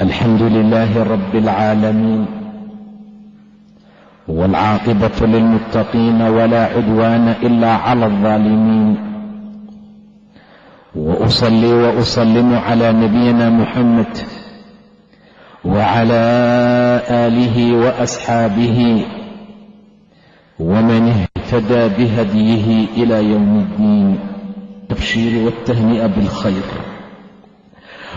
الحمد لله رب العالمين والعاقبة للمتقين ولا عدوان إلا على الظالمين وأصلي وأسلم على نبينا محمد وعلى آله وأصحابه ومن اهتدى بهديه إلى يوم الدين التبشير والتهنئة بالخير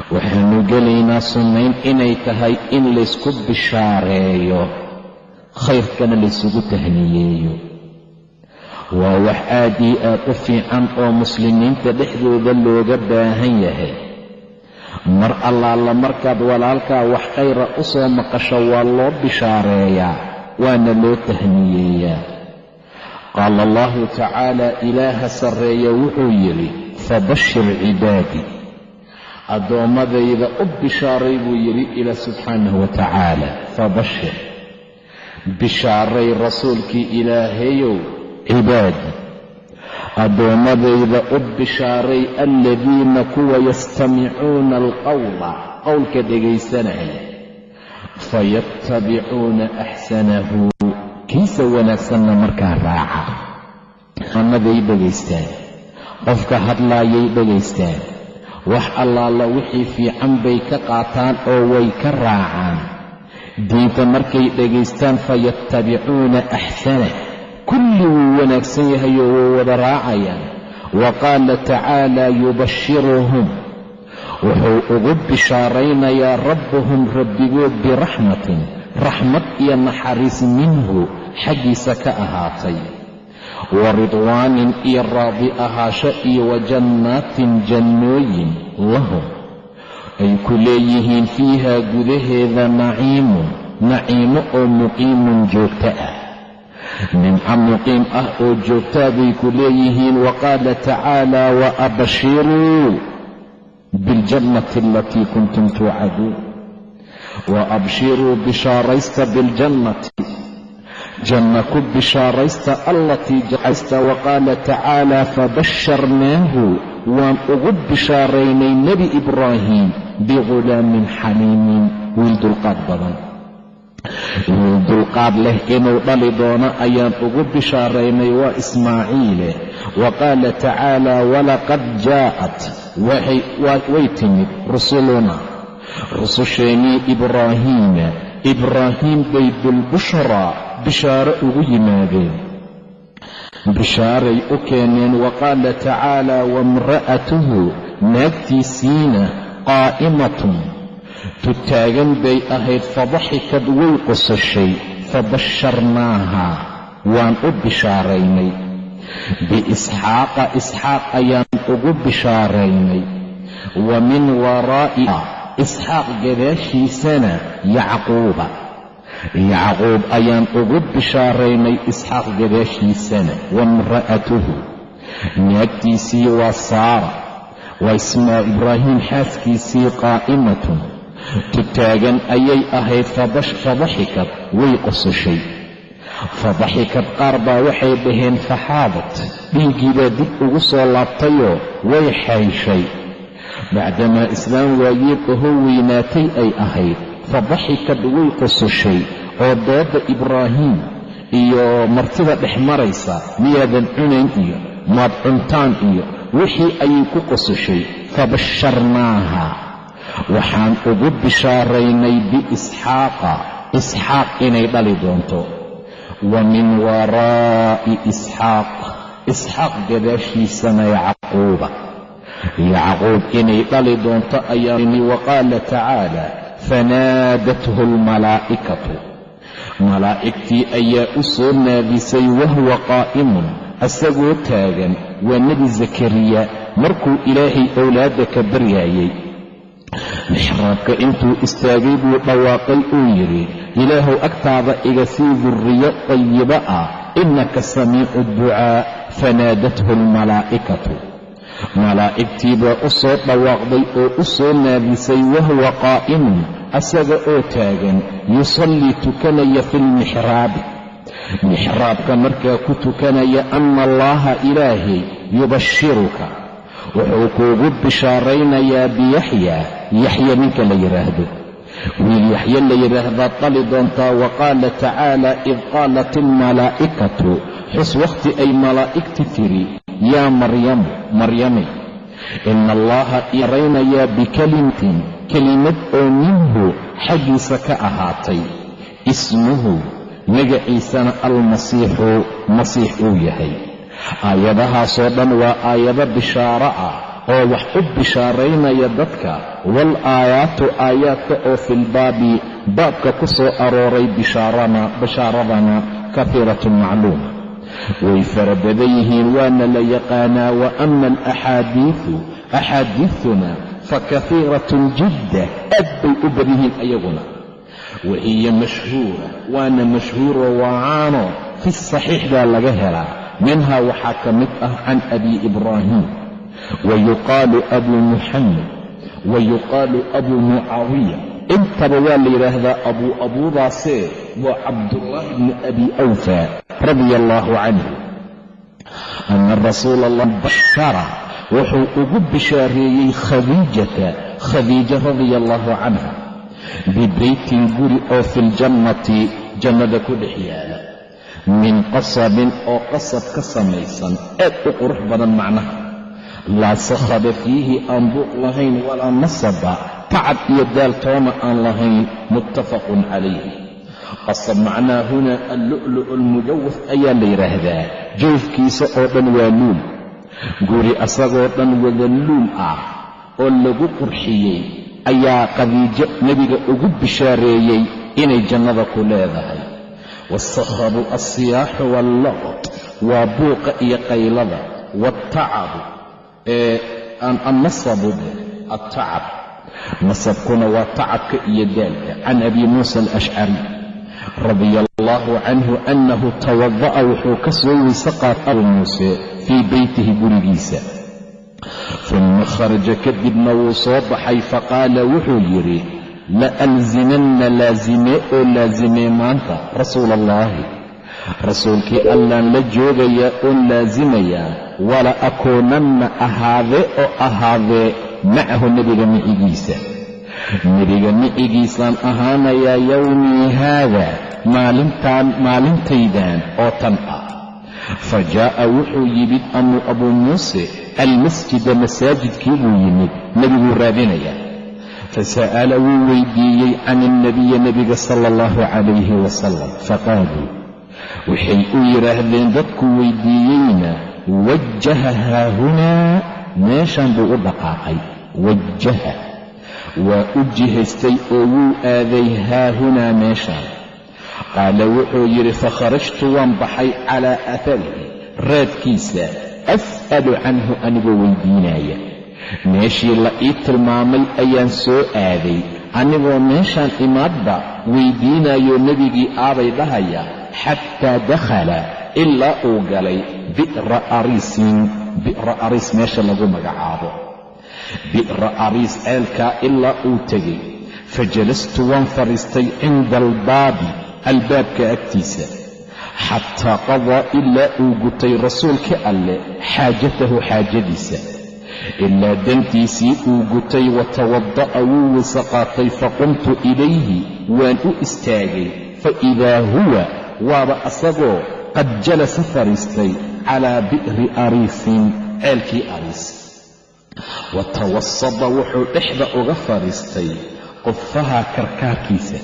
waxaanu gelaynaa sunnayn inay tahay in laysku bishaareeyo khayrkana laysugu tahniyeeyo. Waa wax aad io aad u fiican oo muslimiinta dhexdooda looga baahan yahay. Mar allaala markaad walaalkaa wax khayra u soo maqasho waa loo bishaareeyaa waana loo tahniyeeyaa. Qaala allahu tacaala ilaaha sarreeya wuxuu yidhi fabashir cibaadi addoommadayda u bishaaray buu yidhi ilaa subxaanahu wa tacaala. Fabashir bishaaray rasuulkii ilaahayow cibaadi addoommadayda u bishaaray aladiina kuwa yastamicuuna alqowla qowlka dhegaysanaya fayattabicuuna axsanahu kiisa wanaagsanna markaa raaca. Amaday dhegaystaan. Qofka hadlaayay dhegaystaan wax allaala wixii fiican bay ka qaataan oo way ka raacaan. Diinta markay dhegaystaan fayattabicuuna axsana. Kulli wuu wanaagsan yahayoo way wada raacayaan. Wa qaala tacaala yubashiruhum wuxuu ugu bishaaraynayaa rabbuhum rabbigood biraxmatin raxmad iyo naxariis minhu xaggiisa ka ahaatay wa ridwaanin iyo raadi ahaasho iyo wa jannaatin jannooyin lahum ay ku leeyihiin fiiha gudaheeda naciimun naciimo oo muqiimun joogto ah nimco muqiim ah oo joogtaa bay ku leeyihiin wa qaala tacaala wa abshiruu biاljannati alatii kuntum tuucaduun wa abshiruu bishaaraysta biاljannati janna ku bishaaraysta allatii jacaysta wa qaala tacaala fabasharnaahu waan ugu bishaaraynay nebi ibraahim bighulaamin xaliimin wiil dulqaad badan wiil dulqaad leh inuu dhali doono ayaan ugu bishaaraynay waa ismaaciile wa qaala tacaala walaqad jaa'at way timid rusuluna rususheennii ibraahiima ibraahiim bay bishaaro ugu yimaadeen. Bishaaray u keeneen wa qaala tacaala waimra'atuhu naagtiisiina qaa'imatun. Tutaagan bay ahayd fadaxikad way qosashay fabasharnaaha waan u bishaaraynay. Biisxaaqa isxaaq ayaan ugu bishaaraynay. Wa min waraa'iha isxaaq gadaashiisana yacquuba yacquub ayaan ugu bishaaraynay isxaaq gadaashiisana waimra'atuhu naagtiisii waa saara waa ismaa ibraahiim xaaskiisii qaa'imatun. Tutaagan ayay ahayd fadaxikad way qosashay fadaxikad qaar baa waxay dhaheen faxaadat dhiiggiibaa dib ugu soo laabtayoo way xayshay. Bacdamaa islaam waayeed ahoo weynaatay ay ahayd fadaxikad way qosashay oo doodda ibraahiim iyo martida dhex maraysa miyaadan cunayn iyo maad cuntaan iyo wixii ayay ku qosashay fabasharnaaha. Waxaan ugu bishaaraynay biisxaaqa isxaaq inay dhali doonto. Wa min waraa'i isxaaq isxaaq gadaashiisana yacquuba. Yacquub inay dhali doonto ayaani wa qaala tacaala fanaadathu almalaa'ikatu malaa'igtii ayaa u soo naadisay wahuwa qaa'imun asagoo taagan waa nebi zakariya markuu ilaahay owlaadda ka baryaayey mixraabka intuu istaagay buu dhawaaqay uu yidhi ilaahow agtaada iga sii durriyo tayiba ah innaka samiicu ducaa fanaadathu almalaa'ikatu malaa'igtii baa u soo dhawaaqday oo u soo naadisay wahuwa qaa'imun asaga oo taagan yusallii tukanaya fi lmixraabi mixraabka markaa ku tukanaya anna allaaha ilaahay yubashiruka wuxuu kuugu bishaaraynayaa biyaxyaa yaxya ninka la yidhaahdo wiil yaxye la yidhaahdaa qali doontaa wa qaala tacaala id qaalat almalaa'ikatu. Xus wakhti ay malaa'igti tidhi yaa maryamu maryame ina allaha iraynayaa bikalimatin kelimad oo minhu xaggiisa ka ahaatay ismuhu magaciisana almasiixu masiix uu yahay aayadahaasoo dhan waa aayado bishaaro ah oo wax u bishaaraynaya dadka wal aayaatu aayaadka oo filbaabi baabka ku soo arooray bishaaradana kahiiratun macluuma way fara badan yihiin waana la yaqaanaa wa ama alaxaadiidu axaadiiduna fa kahiiratun jidda aad bay u badan yihiin ayaguna. Wahiya mashhuura waana mashhuuro waacaano fi saxiix baa laga helaa. Minhaa waxaa ka mid ah can abi ibraahim. Wa yuqaalu abuu muxamed wa yuqaalu abuu mucaawiya. Intaba waa la yidhaahdaa abuu abuudaasee waa cabdullaahi bni abi awfa radia allaahu canhu ana rasuula allah bashara wuxuu ugu bishaareeyey khadiijata khadiija radia allaahu canha bibeytin guri oo fi ljannati jannada ku dhex yaalla. Min qasabin oo qasab ka samaysan aad u qurux badan macnaha. Laa sakhaba fiihi aan buuq lahayn walaa nasaba tacab iyo daaltoona aan lahayn muttafaqun calayhi qasab macnaa huna allu'lu'u almujawaf ayaa la yidhaahdaa jawfkiisa oo dhan waa luul guri asagoo dhan wada luul ah oo lagu qurxiyey ayaa qadiijo nebiga ugu bishaareeyey inay jannada ku leedahay. Waasakhabu alsiyaaxu waallaqd waa buuqa iyo qaylada. Waatacabu ee annasabu altacab nasabkuna waa tacabka iyo daalka. Can abi muusa alashcari radia allaahu canhu annahu tawada'a wuxuu ka soo weyse qaatay abu muuse fii beytihi gurigiisa. Uma kharaja kadibna wuu soo baxay faqaala wuxuu yidhi la alzimanna laazimee oo laazimee maanta rasuula allaahi rasuulkii allaan la joogayaa oon laasimayaa wala akuunanna ahaadee oo ahaadee macahu nebiga micigiisa nebiga micigiisaan ahaanayaa yowmii haada maalintaydan oo tan ah. Fa jaa'a wuxuu yimid abuu muuse almasjida masaajidkii buu yimid nebiguu raadinayaa fasa'ala wuu weydiiyey can ilnabiyi nebiga sala allahu calayhi wasalam faqaaluu waxay u yidhaahdeen dadku weydiiyeyna wajaha haahunaa meeshan buu u dhaqaaqay wajaha waa u jihaystay oo wuu aaday haahunaa meeshaan qaala wuxuu yidhi fakharajtu waan baxay calaa aafarihi raadkiisa as'alu canhu anigoo weydiinaya. Meeshii la ii tilmaamay ayaan soo aaday. Anigoo meeshaan imaadba weydiinayoo nebigii aabay dhahaya xataa dakhala ilaa uu galay bi'ra ariisin bi'ra ariis meesha lagu magacaabo bi'ra ariis ceelkaa ilaa uu tegey. Fajalastu waan fadhiistay cinda albaabi albaabka agtiisa. Xataa qadaa ilaa uu gutay rasuulka alleh xaajatahu xaajadiisa. Ilaa dantiisii uu gutay watawada'a wuu weyse qaatay faqumtu ilayhi waan u istaagay. Fa idaa huwa waaba asagoo qad jalasa fadhiistay calaa bi'ri ariisin ceelkii ariis wa tawasada wuxuu dhexda uga fadhiistay qufaha karkaarkiisa.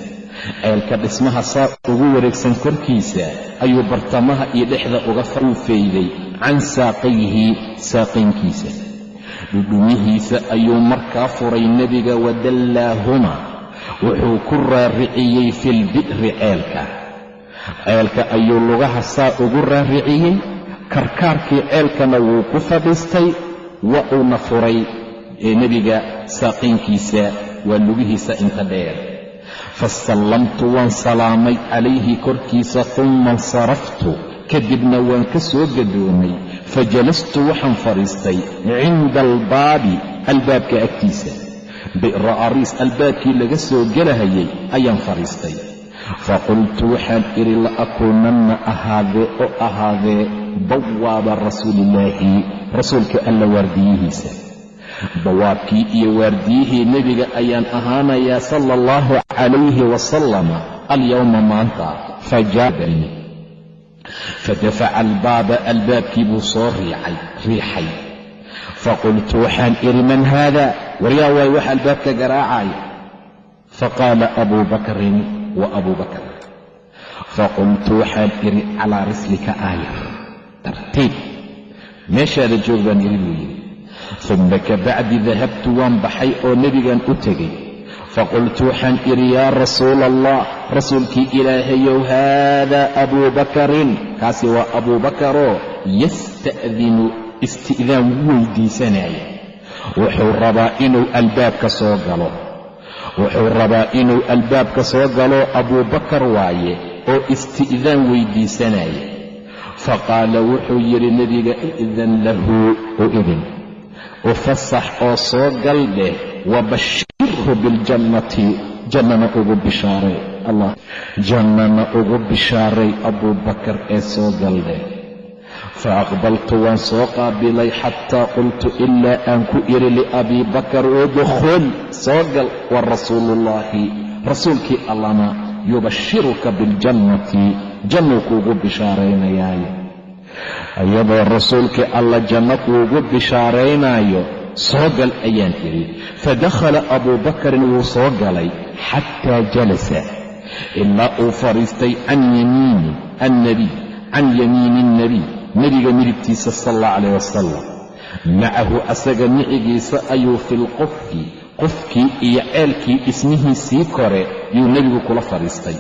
Ceelka dhismaha saa ugu wareegsan korkiisa ayuu bartamaha iyo dhexda uga uu can saaqayhi saaqaynkiisa. Dhudhumihiisa ayuu markaa furay nebiga wadallaahuma wuxuu ku raariciyey filbi'ri ceelka. Ceelka ayuu lugaha saa ugu raariciyey. Karkaarkii ceelkana wuu ku fadhiistay wa uuna furay ee nebiga saaqiinkiisa waa lugihiisa inta dheer. Fasallamtu waan salaamay calayhi korkiisa uma insaraftu. Kadibna waan ka soo gadoomay fajalastu waxaan fadhiistay cinda albaabi albaabka agtiisa. Bi'ra ariis albaabkii laga soo gelahayay ayaan fadhiistay. Faqultu waxaan idhi la akuunanna ahaadee oo ahaadee bawaaba rasuulillaahi rasuulka alla waardiyihiisa. Bawaabkii iyo waardiyihii nebiga ayaan ahaanayaa sala allahu calayhi wasalama alyowma maanta fajaabani fadafaca albaaba albaabkii buu soo riicay riixay. Faqultu waxaan idhi man haada? Waryaa waay wax albaabka garaacaya faqaala abuu bakrin wa abuu bakr. Faqultu waxaan idhi calaa rislika aayar tartiib. Meeshaada joog baan idhi buu yidhi uma kabacdi dahabtu waan baxay oo nebigan u tegey. Faqultu waxaan idhi yaa rasuula allah rasuulkii ilaahayow haadaa abuu bakarin. Kaasi waa abuu bakaroo yasta'dinu isti'daan u weydiisanaya wuxuu rabaa inuu albaabka soo galo. Wuxuu rabaa inuu albaabka soo galo abuubakar waaye oo isti'daan weydiisanaya faqaala wuxuu yidhi nebiga i'dan lahu u idin. U fasax oo soo gal dheh wabashirhu biljannati. Jannana ugu bishaaray allah. Jannana ugu bishaaray abuubakar ee soo gal dheh fa aqbaltu waan soo qaabilay xataa qultu ilaa aan ku idhi liabii bakar udkhul soo gal wa rasuuluullaahi rasuulkii allana yubashiruka biاljannati jannuu kuugu bishaaraynayaayo iyadoo rasuulkii alla janno kuugu bishaaraynaayo soo gal ayaan idhi fadakhala abuu bakarin wuu soo galay xataa jalasa. Ilaa uu fadhiistay can yamiini annabiy can yamiini annebiy nebiga midigtiisa sal allah calayh wasalam macahu asaga micigiisa ayuu filqofki qofkii iyo ceelkii dhismihiisii kore yuu nebigu kula fadhiistay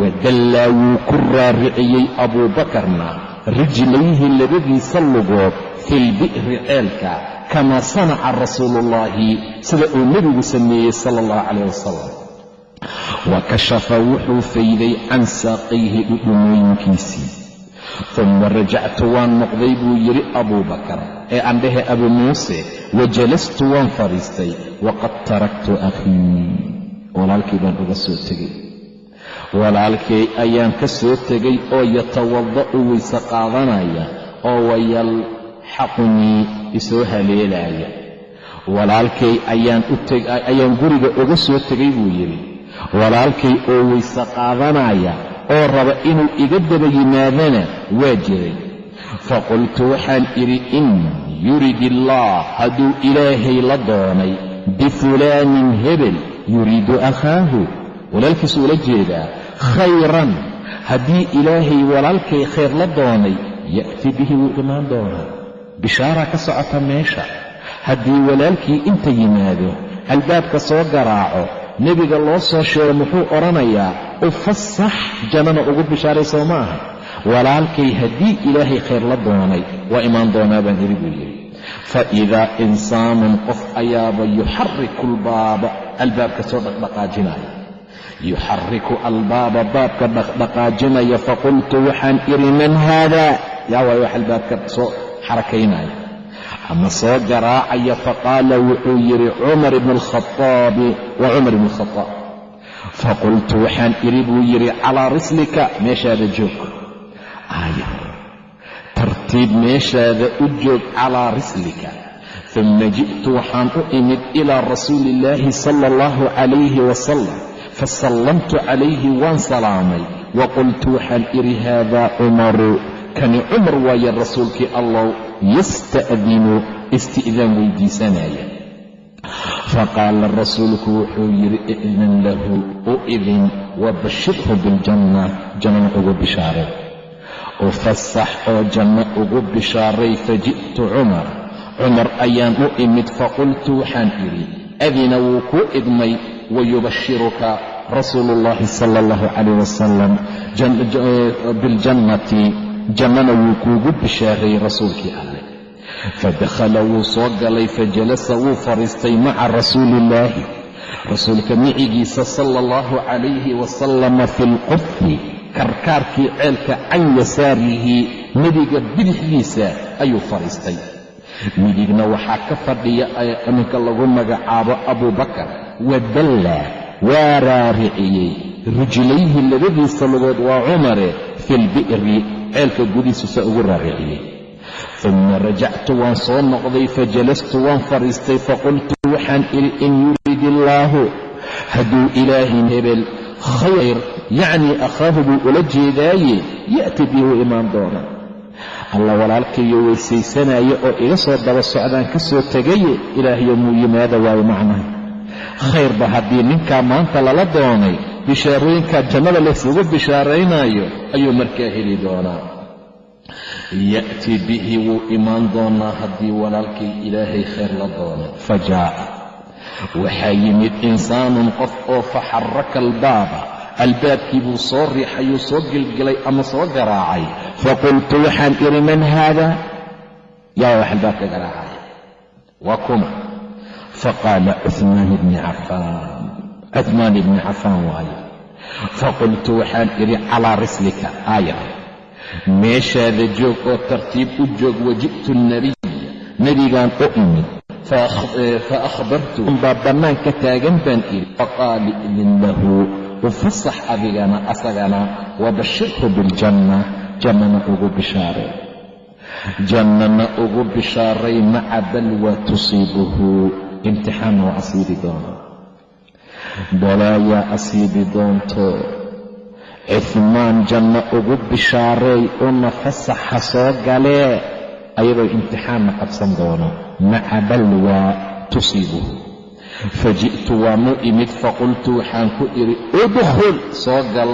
wadallaa wuu ku raariciyey abuubakarna rijlayhi labadiisa lugood filbi'ri ceelka kamaa sanaca rasuuluullaahi sida uu nebigu sameeyey sala allahu calayh wasalam wa kashafa wuxuu fayday can saaqayhi dhudhumooyinkiisii. Uma rajactu waan noqday buu yidhi abuubakar ee andhehe abu muuse wa jalastu waan fadhiistay waqad taraktu akhii walaalkii baan uga soo tegey walaalkay ayaan ka soo tegay oo yatawada'u weyse qaadanaya oo wayalxaqunii isoo haleelaaya walaalkay ayaan guriga uga soo tegay buu yidhi. Walaalkay oo weyse qaadanaya oo raba inuu iga daba yimaadana waa jiray. Faqultu waxaan idhi in yurid illaah hadduu ilaahay la doonay bifulaanin hebel yuriidu akhaahu walaalkiisu ula jeedaa khayran haddii ilaahay walaalkay khayr la doonay ya'ti bihi wuu imaan doonaa. Bishaaraa ka socota meesha. Haddii walaalkii inta yimaado albaabka soo garaaco nebiga loo soo sheego muxuu odhanayaa u fasax jannana ugu bishaaray soo ma aha. Walaalkay haddii ilaahay khayr la doonay waa imaan doonaa baan buu yidhi. Fa idaa insaanun qof ayaaba yuxariku albaaba albaabka soo dhaqdhaqaajinaya yuxariku albaaba baabka dhaqdhaqaajinaya faqultu waxaan idhi man haada? Yaa waay wax albaabka soo xarakaynaya. Ama soo garaacaya faqaala wuxuu yidhi cumar ibnu alkhaaabi waa cumar ibnu alkhadaab faqultu waxaan idhi buu yidhi calaa rislika meeshaada joog. Aayar tartiib meeshaada u joog calaa rislika. Uma ji'tu waxaan u imid ilaa rasuuli illaahi sala allahu calayhi wasalam fasallamtu calayhi waan salaamay wa qultu waxaan idhi haadaa cumaru kani cumar waaye rasuulkii allow yasta'dinu isti'daan weydiisanaya faqaala rasuulku wuxuu yidhi i'dan lahu u idin wabashirhu biljanna jannana ugu bishaaray u fasax oo janno ugu bishaaray faji'tu cumar cumar ayaan u imid faqultu waxaan idhi adina wuu kuu idmay wayubashiruka rasuulu ullaahi sala allahu calayh wasalam biljannati jannana wuu kuugu bishaareeyey rasuulkii alleh fadakhala wuu soo galay fajalasa wuu fadhiistay maca rasuuliillaahi rasuulka micigiisa sala allahu calayhi wasalama fi lqufi karkaarkii ceelka can yasaarihi nebiga bidixdiisa ayuu fadhiistay midigna waxaa ka fadhiya ninka lagu magacaabo abubakar wadalla waa raariciyey. Rijlayhi labadiisa lugood waa cumare fi lbi'ri ceelka gudihiisusa ugu raariciyey. Uma rajactu waan soo noqday fajalastu waan fadhiistay faqultu waxaan idhi in yurid illaahu hadduu ilaahay hebel khayr yacnii akhaahu buu ula jeedaaye ya'ti bii wuu imaan doona alla walaalkayo weysaysanaya oo iga soo daba socdaan ka soo tegaye ilaahyo muu yimaada waayo macnaha khayrba haddii ninkaa maanta lala doonay bishaarooyinkaa jannada laysugu bishaaraynaayo ayuu markaa heli doonaa. Ya'ti bihi wuu imaan doonaa haddii walaalkay ilaahay khayr la doonay. Fa jaa'a waxaa yimid insaanun qof oo faxaraka albaaba. Albaabkii buu soo riixayuu soo gelgelay ama soo garaacay. Faqultu waxaan idhi man haada? Yaa wax albaabka garaacaya waa kuma faqaala cuhmaan ibni cafaan cuhmaan ibni cafaan waaye faqultu waxaan idhi calaa rislika aayar meeshaada joog oo tartiib u joog waji'tu nabiy nebigaan u imid fa akhbartu baa bannaanka taagan baan idhi faqaala idin lahu ufasax adigana asagana wabashirhu biljanna jannana ugu bishaaray jannana ugu bishaaray maca balwa tusiibuhu imtixaan waa asiibi doona balaayaa asiibi doonto. Cifmaan janno ugu bishaareey una fasaxa soo galee ayadoo imtixaanna qabsan doono. Maca balwaa tusiibuhu faji'tu waanu imid faqultu waxaan ku idhi udkhul soo gal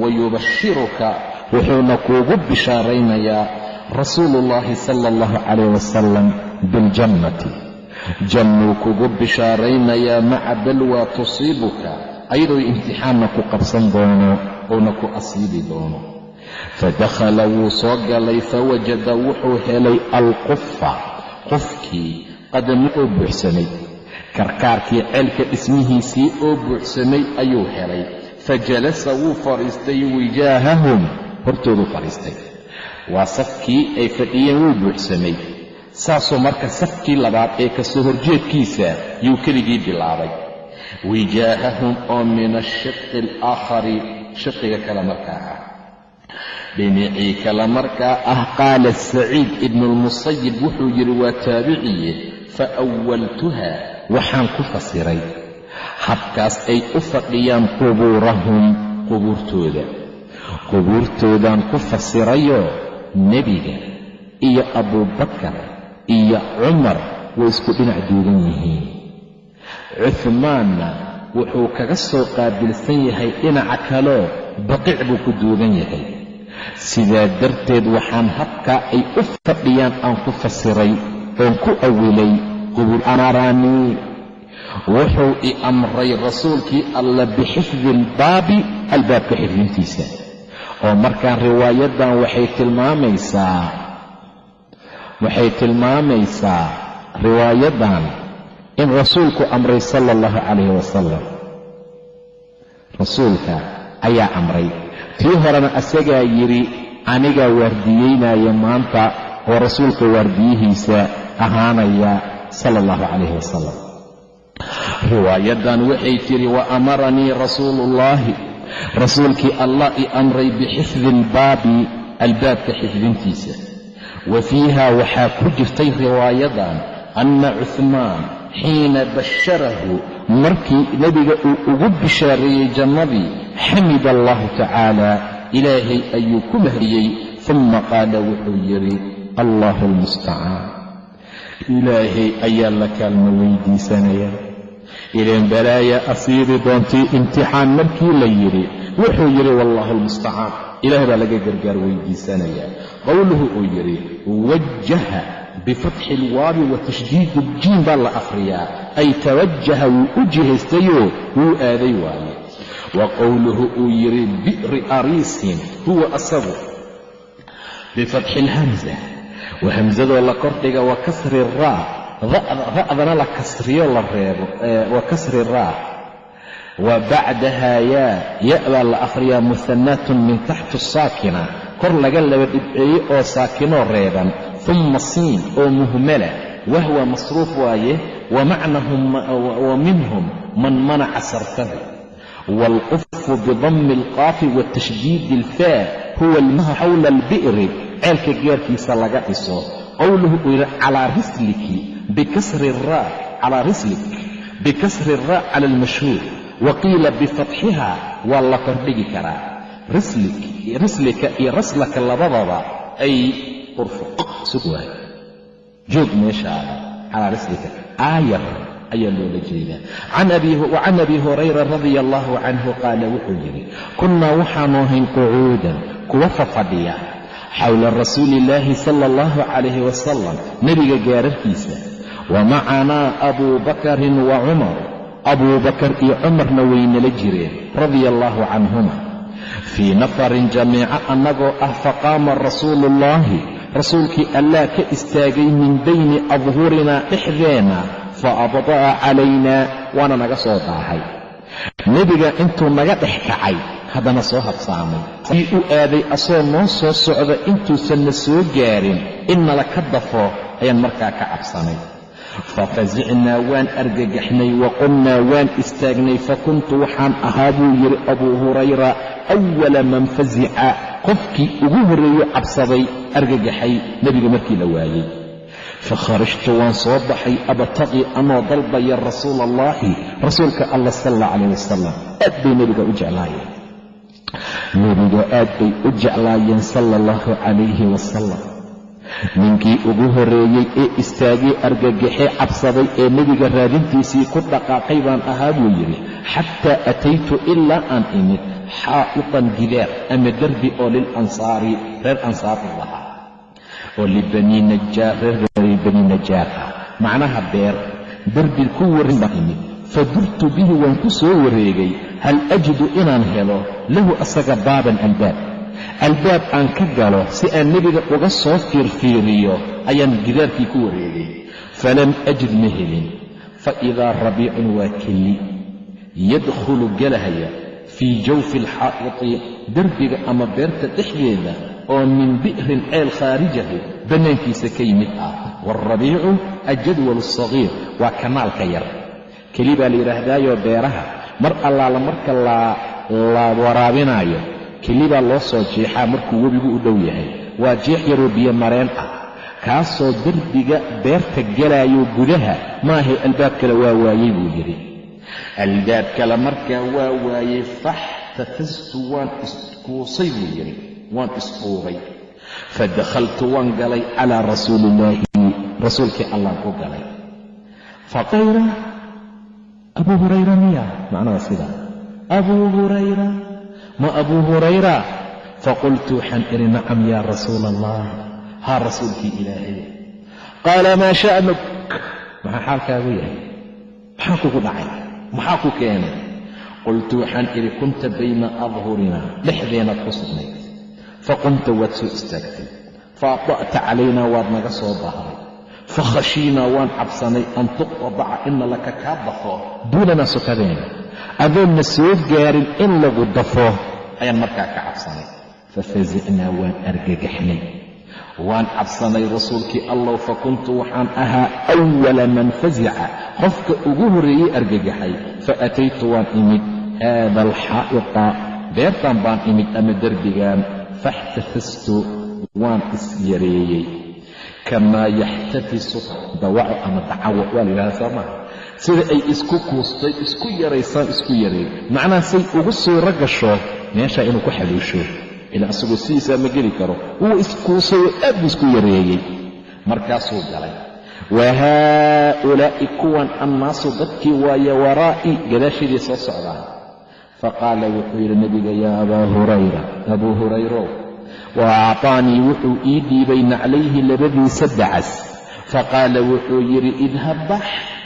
wayubashiruka wuxuuna kuugu bishaaraynayaa rasuulu ullaahi sala allahu calayh wasalam biاljannati jannuu kugu bishaaraynayaa maca balwaa tusiibuka ayadoo imtixaanna ku qabsan doono uuna ku asiibi doono. Fadakhala wuu soo galay fawajada wuxuu helay alqufa qofkii qadami oo buuxsamay. Karkaarkii ceelka dhismihiisii oo buuxsamay ayuu helay. Fajalasa wuu fadhiistay wijaahahum hortooduu fadhiistay. Waa safkii ay fadhiyeen wuu buuxsamay saasuu marka safkii labaad ee ka soo horjeedkiisa yuu keligii bilaabay. Wijaahahum oo min ashiqi alaakhari shiqiga kale markaa ah. Dhinacii kale markaa ah qaala saciid ibnu lmusayib wuxuu yidhi waa taabiciye fa awaltuha waxaan ku fasiray. Habkaas ay u fadhiyaan qubuurahum qubuurtooda. Qubuurtoodaan ku fasirayoo nebiga iyo abuubakar iyo cumar way isku dhinac duugan yihiin. Cuhmaanna wuxuu kaga soo qaabilsan yahay dhinaca kaloo baqiic buu ku duugan yahay. Sidaa darteed waxaan habkaa ay u fadhiyaan aan ku fasiray oon ku awilay qubuur amaranii wuxuu i amray rasuulkii alla bixifdi albaabi albaabka xifdintiisa. Oo markaa riwaayadan waxay tilmaamaysaa waxay tilmaamaysaa riwaayadan in rasuulku amray sala allahu calayhi wasalam rasuulka ayaa amray. Tii horena asagaa yidhi anigaa waardiyeynaya maanta oo rasuulka waardiyihiisa ahaanaya sala allahu calayhi wasalam riwaayadan waxay tidhi wa amaranii rasuuluullaahi rasuulkii allah i amray bixifdi albaabi albaabka xifdintiisa wa fiiha waxaa ku jirtay riwaayadan anna cuhmaan xiina basharahu markii nebiga uu ugu bishaareeyey jannadii xamida allahu tacaala ilaahay ayuu ku mahdiyey uma qaala wuxuu yidhi allahu almustacaan ilaahay ayaa la kaalmo weydiisanaya ileen balaaya asiibi doontii imtixaan markii la yidhi wuxuu yidhi wallaahu almustacaan ilaah baa laga gargaar weydiisanayaa. Qowluhu uu yidhi wajaha bifatxi ilwaabi wa tashdiidi iljiin baa la akhriyaa. Ay tawajaha wuu u jihaystayoo wuu aaday waaye. Wa qowluhu uu yidhi bi'ri ariisin huwa asagu. Bifatxi ilhamsa wa hamsadoo la kordhiga wa kasri raa ra'dana la kasriyo la reebo wa kasri raa wa bacdahaa yaa ya baa la akhriyaa muhanaatun min taxti saakina. Kor laga laba dhibceeye oo saakinoo reeban. Humma siin oo muhmala. Wahwa masruuf waaye wa minhum man manaca sarfahu waalqufu bidammi alqaafi wa tashdiidi ilfaa huwa almaha xawla albi'ri ceelka geerkiisa laga dhiso. Qowluhu uu yidhi calaa risliki bikasri raa calaa wa qiila bifatxiha waa la kordhigi karaa. Rislika iyo raslaka labadaba ay urfuq waay. Joog meeshaada calaa rislika. Aayar ayaa loola jeedaa. Wa can abi hurayra radia allahu canhu qaala wuxuu yidhi kunnaa waxaanu ahayn qucuudan kuwa fafadhiya xowla rasuuli illaahi sala allahu calayhi wasalam nebiga gaararkiisa. Wa macanaa abuu bakarin wa cumar abuu bakar iyo cumarna waynala jireen radia allaahu canhuma. Fii nafarin jamiico annagoo ah faqaama rasuulu ullaahi rasuulkii allah ka istaagay min bayni adhurinaa dhexdeenna fa abda'a calaynaa waana naga soo daahay nebiga intuu naga dhex kacay haddana soo habsaamay. Sii u aaday asoo noo soo socda intuusanna soo gaarin in nala ka dafo ayaan markaa ka cabsanay fafasicnaa waan argagaxnay wa qumnaa waan istaagnay fa kuntu waxaan ahaa buu yidhi abuu hurayra awala man fasica qofkii ugu horreeyo cabsaday argagaxay nebiga markii la waayey fakharajtu waan soo baxay abtaqii anoo dalbaya rasuula allaahi rasuulka allah sal alla calayh wasalam aad bay nebiga u jeclaayeen nebiga aad bay u jeclaayeen sala allahu calayhi wasalam ninkii ugu horreeyey ee istaagay argagaxee cabsaday ee nebiga raadintiisii ku dhaqaaqay baan ahaa buu yidhi xataa ataytu ilaa aan imid xaa'itan gidaar ama derbi oo lilansaari reer ansaar u lahaa oo libanii najaar reer bani najaar ah macnaha beer derbi ku warin baan imid. Fadurtu bihi waan ku soo wareegay hal ajidu inaan helo lahu asaga baaban albaab albaab aan ka galo si aan nebiga uga soo fiirfiiriyo ayaan gidaarkii ku wareegay. Falam ajid ma helin. Fa idaa rabiicun waa kelli. Yadkhulu galahaya fii jawfi alxaa'iti derbiga ama beerta dhexdeeda oo min bi'rin ceel khaarijahu bannaankiisa ka yimid ah. Waalrabiicu ajadwal sagiir waa kanaalka yar. Keli baa la yidhaahdaayoo beeraha mar allaala marka la waraabinaayo keli baa loo soo jeexaa markuu webigu u dhow yahay. Waa jeex yaroo biyo mareen ah. Kaasoo derbiga beerta galaayo gudaha maahay albaab kale waa waayey buu yidhi. Albaab kale markaa waa waayey faxtatastu waan iskuusay buu yidhi. Waan isquubay fadakhaltu waan galay calaa rasuuli illaahi rasuulkii allaan ku galay. Faqayra abuu hurayra miya macnaha sidaa abuu hurayra ma abuu hurayra? Faqultu waxaan idhi nacam yaa rasuula allah haa rasuulkii ilaahay. Qaala maa sha'nuk? Maxaa xaalkaagu yahay? Maxaa kugu dhacay? Maxaa ku keenay? Qultu waxaan idhi kunta bayna adhurinaa dhexdeenaad ku sugnayd. Faqumta waad soo istaagtay. Faada'ta calaynaa waad naga soo baahday fakhashiinaa waan cabsanay an tuqtadaca ina laka kaa dafo duunanaa sokadeena adoonna soo gaarin in lagu dafo. Ayaan markaa ka cabsanay. Fafasicnaa waan argagaxnay. Waan cabsanay rasuulkii allow fa kuntu waxaan ahaa awala man fasica qofka ugu horreeyey argagaxay. Fa ataytu waan imid. Haada alxaa'ita beertan baan imid ama derbigan faxtafastu waan isyareeyey kamaa yaxtafisu dawaco ama dacawo. Waa la yidhahdaa soo maha sida ay isku kuustay isku yaraysaan isku yareey macnaha say ugu suuro gasho meeshaa inuu ku xaluusho. Ilaa asagoo sidiisaa ma geli karo. Wuu iskuusay oo aad buu isku yareeyey. Markaasuu galay. Wa haa'ulaa'i kuwan annaasu dadkii waaye waraa'ii gadaashaydii soo socdaan faqaala wuxuu yidhi nebiga yaa abaa hurayra abuu hurayrow wa acطaanii wuxuu ii dhiibay naclayhi labadiisa dacas faqaala wuxuu yidhi idhab bax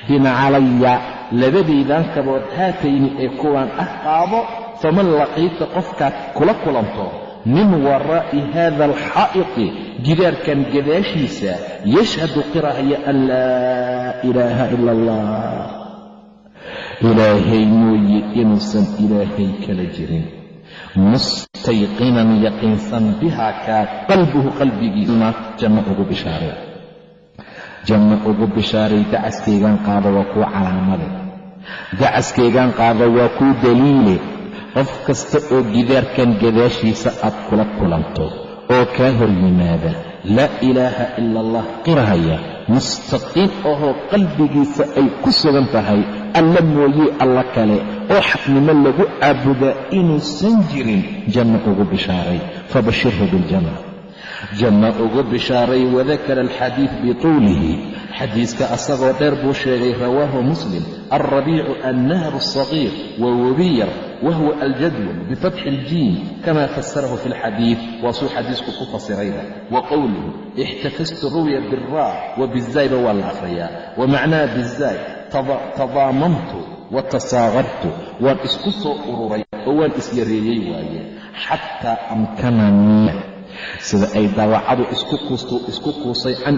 binacalaya labadaydan kabood haatayni ee kuwaan ah qaado faman laqiita qofkaad kula kulanto min waraa'i haada alxaa'iti gidaarkan gadaashiisa yashhadu qirahaya an laa ilaaha ila allah ilaahay mooye inuusan ilaahay kala jirin. Mustayqinan yaqiinsan bihaa kaa qalbuhu qalbigiisuna janno ugu bishaaray janno ugu bishaaray dacaskaygaan qaado waa kuu calaamade. Dacaskaygaan qaado waa kuu daliile. Qof kasta oo gidaarkan gadaashiisa aad kula kulanto oo kaa hor yimaada laa ilaaha ila allah qirahaya mustaqiim ahoo qalbigiisa ay ku sugan tahay alla mooyee alla kale oo xaqnimo lagu caabudaa inuusan jirin janno ugu bishaaray fabashirhu biljanna janno ugu bishaaray wadakara alxadiid bituulihi. Xadiiska asagoo dheer buu sheegay rawaahu muslim alrabiicu annahru asagiir wa wabiyar wahuwa aljadwal bifatxi iljiim kama fasarahu fi lxadiid waa suu xadiisku ku fasirayba wa qowluhu ixtafastu ruwiya biraa wa bizayba waa la akhriyaa wa macnaha bizaay tadaamamtu wa tasaaqartu waan isku soo ururay oo waan isyareeyey waaye. Xataa amkananii sida ay daawacadu isku kuusay can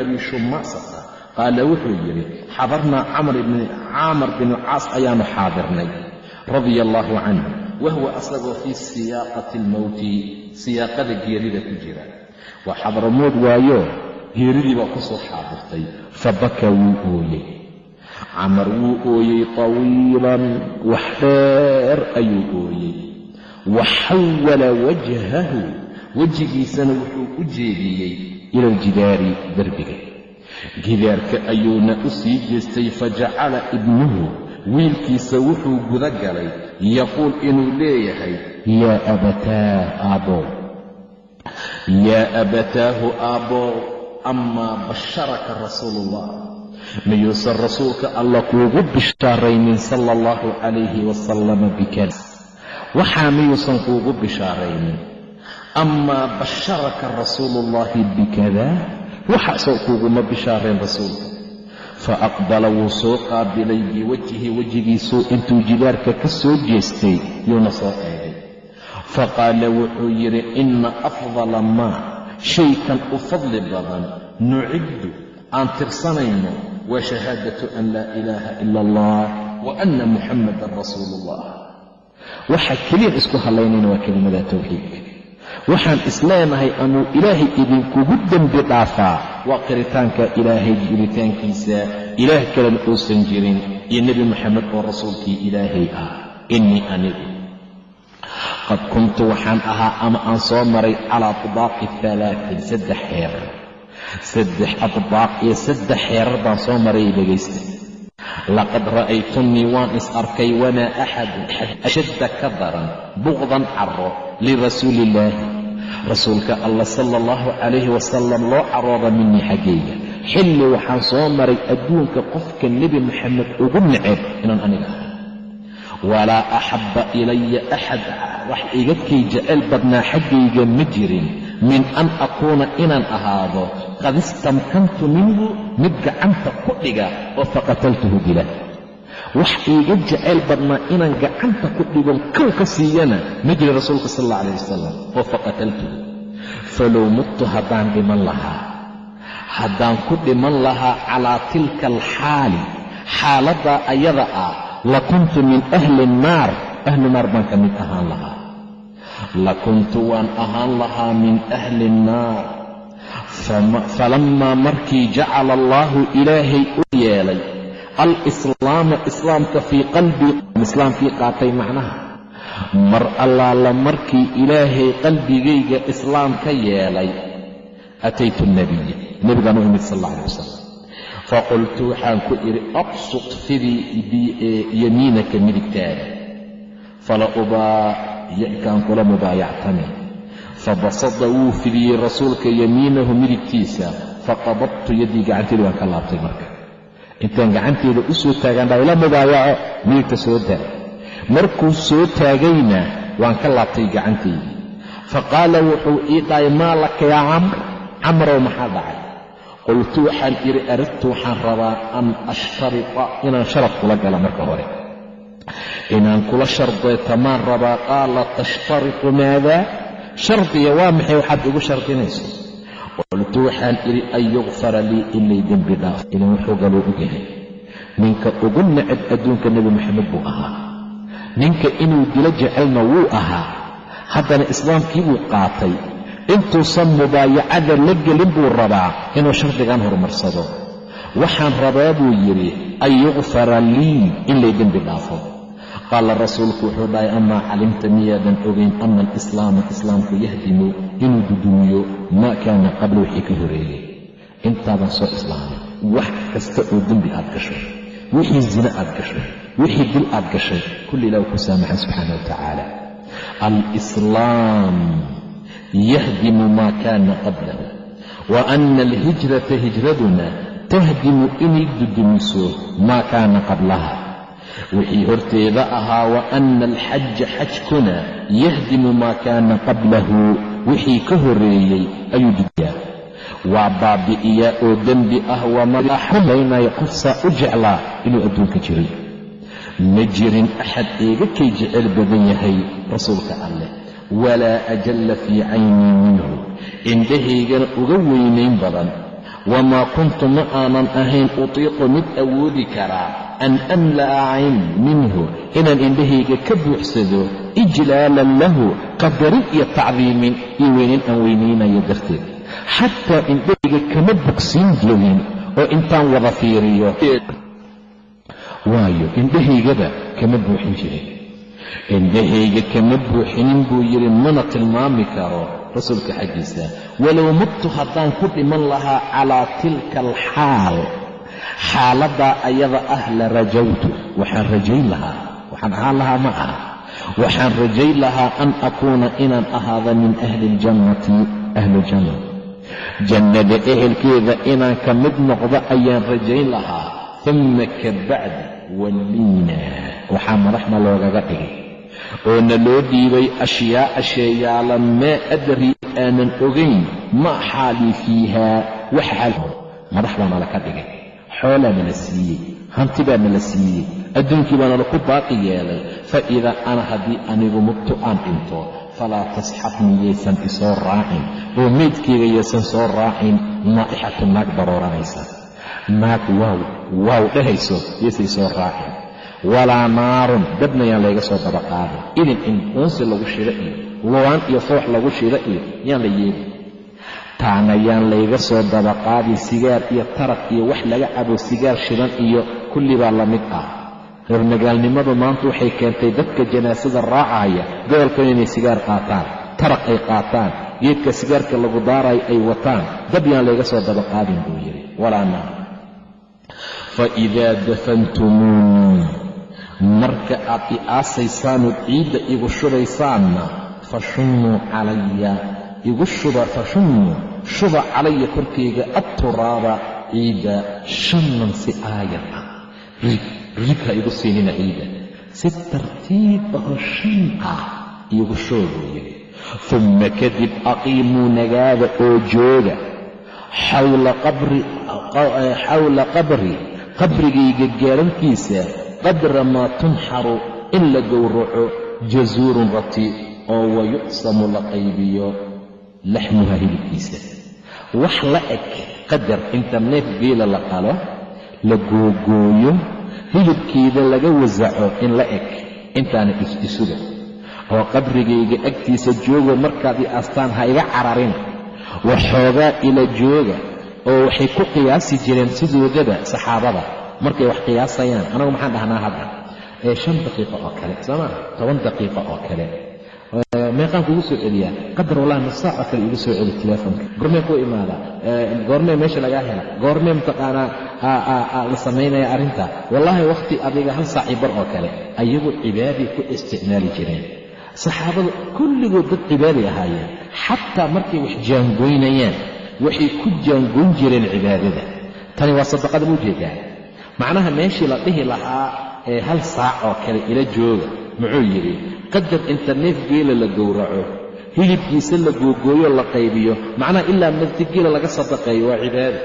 abi shumasata qaala wuxuu yidhi xadarnaa caamar binu caas ayaanu xaadirnay radia allaahu canhu wahuwa asagoo fii siyaaqati almowti siyaaqada geerida ku jira. Waa xadramood waayo geeridii baa ku soo xaadirtay. Fa baka wuu ooyey. Camar wuu ooyey tawiilan wax dheer ayuu ooyey. Wa xawala wajhahu wejigiisana wuxuu u jeediyey ila aljidaari derbiga gidaarka ayuuna u sii jeestay fajacala ibnuhu wiilkiisa wuxuu guda galay yaquul inuu leeyahay yaa abataa aabbow yaa abataahu aabbow amaa basharaka rasuuluullah miyuusan rasuulka alla kuugu bishaaraynin sala allahu calayhi wasalama bikada waxaa miyuusan kuugu bishaaraynin amaa basharaka rasuuluullaahi bikada waxaasoo kuuguma bishaareen rasuulka fa aqbala wuu soo qaabilay biwajhi wejigiisuu intuu jidaarka ka soo jeestay yuuna soo eegay fa qaala wuxuu yidhi inna afdala maa shaykan u fadli badan nuciddu aan tirsanayno waa shahaadatu an laa ilaaha ila allah wa anna muxammadan rasuulu ullah waxaa keliyan isku hadlaynayna waa kelimada tawxiidka waxaan isleenahay anuu ilaahay idinkugu dembi dhaafaa. Waa qiritaanka ilaahay jiritaankiisa. Ilaah kalena uusan jirin. Iyo nebi moxamed oo rasuulkii ilaahay ah. Innii anigu. Qad kuntu waxaan ahaa ama aan soo maray calaa adbaaqi alaain saddex xeerar. Saddex adbaaq iyo saddex xeerar baan soo maray dhegaysta laqad ra'aytunii waan is arkay wanaa axadun ashadda ka daran buqdan caro lirasuuli illaahi rasuulka allah sala allahu calayhi wasalam loo carooda minii xaggayga xilli waxaan soo maray adduunka qofka nebi moxamed ugu neceb inaan aniga ahay walaa axabba ilaya axad wax iga kay jecel badnaa xaggayga ma jirin min an akuuna inaan ahaado qad istamkantu minhu mid gacanta ku dhiga oo faqataltuhu dila wax iiga jecayl badnaa inaan gacanta ku dhigon kow ka siiyana ma jirin rasuulka sal alla calayh wasalam oo faqataltuhu falow muttu haddaan dhiman lahaa haddaan ku dhiman lahaa calaa tilka alxaali xaaladdaa ayada ah la kuntu min ahli nnaar ahlu naar baan ka mid ahaan lahaa la kuntu waan ahaan lahaa min ahli nnaar falammaa markii jacala allaahu ilaahay u yeelay alislaama islaamka fii qalbii islaamkii qaatay macnaha mar allaala markii ilaahay qalbigayga islaam ka yeelay ataytu nabiya nebigaan u imid sal alla alay wasalam faqultu waxaan ku idhi absut fidii yamiinaka midigtaada fala ubaayi'kaan kula mubaayactami fabasada wuu fidiyey rasuulka yamiinahu midigtiisa faqabadtu yaddii gacanteeda waan ka laabtay marka. Intaan gacanteeda u soo taagaan dhaa ila mubaayaco midigta soo taag markuu soo taagayna waan ka laabtay gacanteydii fa qaala wuxuu ii dhahay maa laka yaa camr? Camrow maxaa dhacay? Qultu waxaan idhi aradtu waxaan rabaa an ashtarita inaan sharad kula gala marka hore inaan kula shardeetamaan rabaa qaala tashtaritu maadaa shardiga waa maxay? Waxaad igu shardinayso qultu waxaan idhi an yukfara lii inay dembi dhaaf. Idan wuxuu galuu ogyahay ninka ugu necab adduunka nebi moxamed buu ahaa. Ninka inuu dilo jecelna wuu ahaa. Haddana islaamkii buu qaatay. Intuusan mubaayacada la gelin buu rabaa inuu shardigan horumarsado waxaan rabaa buu yidhi an yukfara lii in lay dembi dhaafo qaala rasuulku wuxuu dhahay amaa calimta miyaadan ogayn ana alislaama islaamku yahdimu inuu dudumiyo maa kaana qabla wixii ka horeeyey intaadan soo islaamay wax kasta oo dembi aad gasho wixii zina aad gashay wixii dil aad gashay kulli ilah ku saamaxa subxaana wa tacaala alislaam yahdimu maa kaana qablahu wa ana alhijrata hijraduna tahdimu inay dudumiso maa kaana qablaha wixii horteeda ahaa wa ana alxaja xajkuna yahdimu maa kaana qablahu. Wixii ka horeeyey ayuu dudiyaa waa baabi'iyaa oo dembi ah wamaxumaynaya qof saa u jeclaa inuu adduunka jiray. Ma jirin axad eega kay jecel badan yahay rasuulka alleh walaa ajalla fii caynii minhu. Indhahaygana uga weynayn badan. Wamaa kuntu ma aanan ahayn utiiqu mid awoodi karaa an amla'a cayn minhu inaan indhahayga ka buuxsado ijlaalan lahu qadarin iyo tacdiimin iyo weynayn aan weynaynayo darteed xataa indhahayga kama bogsiin jirin oo intaan wada fiiriyo waayo indhahaygaba kama buuxin jirin indhahayga kama buuxinin buu yidhi mana tilmaami karo rasuulka xaggiisa walow mudtu haddaan ku dhiman lahaa calaa tilka alxaal xaaladdaa ayada ah la rajawtu. Waxaan rajayn lahaa. Waxaan ahaan lahaa ma aha. Waxaan rajayn lahaa an akuuna inaan ahaada min ahli iljannati ahlujanna jannada ehelkeeda inaan ka mid noqdo ayaan rajayn lahaa. Uma ka bacdi walliina. Waxaa madaxna loogaga dhigay. Oo na loo dhiibay ashyaa'a sheeyaalan maa adrii aanan ogayn ma xaalii fiihaa. Wax xaal madax baa nala ka dhigay xoolaa nala siiyey hanti baa nala siiyey adduunkii baa nala ku baaqi yeelay fa idaa ana haddii anigu mubtu aan dhinto falaa tasxabnii yaysan isoo raacin oo meydkeyga yaysan soo raacin naa'ixatu naag barooranaysa naag waaw waaw dhehayso yaysay soo raacin. Walaa naarun dabna yaan layga soo daba qaadin. Idin in uunsi lagu shida iyo luwaan iyo foox lagu shida iyo yaan la yeelin taana yaan layga soo daba qaadin sigaar iyo taraf iyo wax laga cabo sigaar shidan iyo kulli baa la mid ah. Reer magaalnimadu maanta waxay keentay dadka janaasada raacaya gobolkan inay sigaar qaataan taraq ay qaataan geedka sigaarka lagu daarayo ay wataan dab yaan layga soo daba qaadin buu yidhi. Walaa naar fa idaa dafantumuunii marka aad i aasaysaanood ciidda igu shubaysaanna fashunnuu calaya. Igu shuba fashunnuu shuba calaya korkayga adturaaba ciidda shannan si aayar ah. Riig riig igu siinina ciidda si tartiib ahoo shan ah iigu shoo buu yidhi dumma kadib aqiimuu nagaada oo jooga. Xawla qabri qabrigayga gaarankiisa qadra maa tunxaru in la gowraco jazuurun rati oo wayuqsamu la qaybiyo laxmuha hilibkiisa. Wax la eg qadar inta neef geela la qalo la googooyo hilibkeeda laga wasaco in la eg intaana is-isuga oo qabrigayga agtiisa joogo markaad i astaan ha iga cararin. Waxoogaa ila jooga oo waxay ku qiyaasi jireen sidoodaba saxaabada. Markay wax qiyaasayaan anagu maxaan dhahnaa hadda? Ee shan daqiiqo oo kale sooma toban daqiiqo oo kale meeqaan kugu soo celiyaa qadar wallahi nus oo kale igu soo celi teleefonka goormee ku imaadaa goormee meesha lagaa hela. Goormee mataqaanaa la samaynaya arrinta. Wallaahi wakhti adiga hal saaci bar oo kale ayagu cibaaday ku isticmaali jireen. Saxaabadu kulligood dad cibaaday ahaayeen. Xataa markay wax jaangoynayaan waxay ku jaangoyn jireen cibaadada. Tani waa sadaqada ma u jeedaa macnaha meeshii la dhihi lahaa ee hal saac oo kale ila jooga muxuu yidhi qadar inta neef geela la gowraco hilibkiisa la googooyo la qaybiyo macnaha ilaa martigeela laga sadaqeeyo waa cibaada.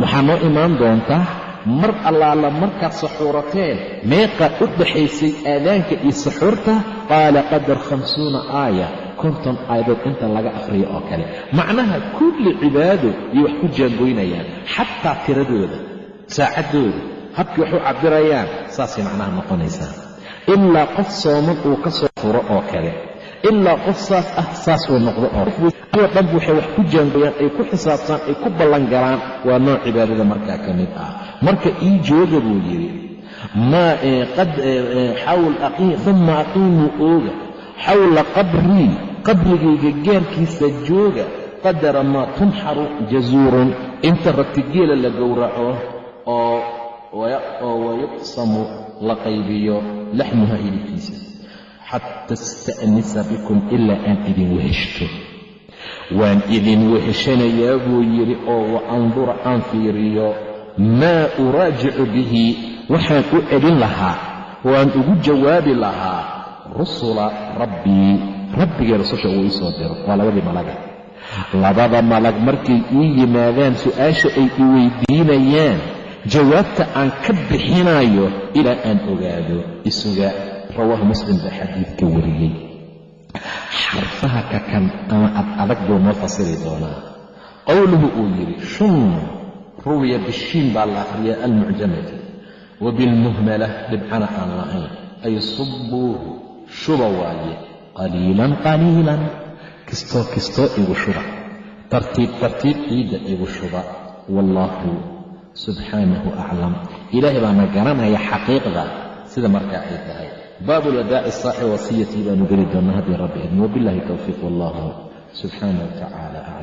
Waxaa noo imaan doontaa mar allaala markaad saxuurateen meeqa u dhaxaysay aadaanka iyo saxuurta qaala qadar khamsuuna aaya konton aayadood inta laga akhriyo oo kale. Macnaha kulli cibaado iyo wax ku jaangoynayaan xataa tiradooda saacaddooda habkii wax u cabbirayaan saasay macnaha noqonaysaa. Ilaa qof sooman uu ka soo furo oo kale. Ilaa qof saas ah saas uu noqdo oo dhanbu waxay wax ku jaangooyaan ay ku xisaabtaan ay ku ballangalaan waa nooc cibaadada markaa ka mid ah. Marka ii jooga buu yidhi uma aqiimuu ooga. Xawla qabrii qabrigayga gaarkiisa jooga. Qadara maa tunxaru jazuurun inta ratigeela la gowraco oo wayuqsamu la qaybiyo laxmuha hilibkiisa xata ista'nisa bikum ilaa aan idin weheshto waan idin weheshanayaa buu yidhi oo wa andura aan fiiriyo maa uraajicu bihi waxaan u celin lahaa waan ugu jawaabi lahaa rusula rabbii rabbigay rasusha uu ii soo diro waa labadii malaga labada malag markay ii yimaadaan su'aasha ay i weydiinayaan jawaabta aan ka bixinayo ilaa aan ogaado isuga rawaahu muslim baa xadiidka wariyey. Xarfaha kakan ama ad adag buu noo fasiri doonaa. Qowluhu uu yidhi shun ruwiya bishiin baa la akhriyaa almucjamati wa bilmuhmala dhibcana aan lahayn. Ay subbuuhu shuba waaye qaliilan qaliilan kistoo kistoo igu shuba. Tartiib tartiib ciidda igu shuba. Wallaahu subxaanahu aclam ilaahay baana garanaya xaqiiqda sida markaa ay tahay. Baabu ladaa'i saaxi wasiyatii baanu geli doonnaa haddii rabbi idin wabillahi towfiiq wallahu subxaana wa tacaala aclam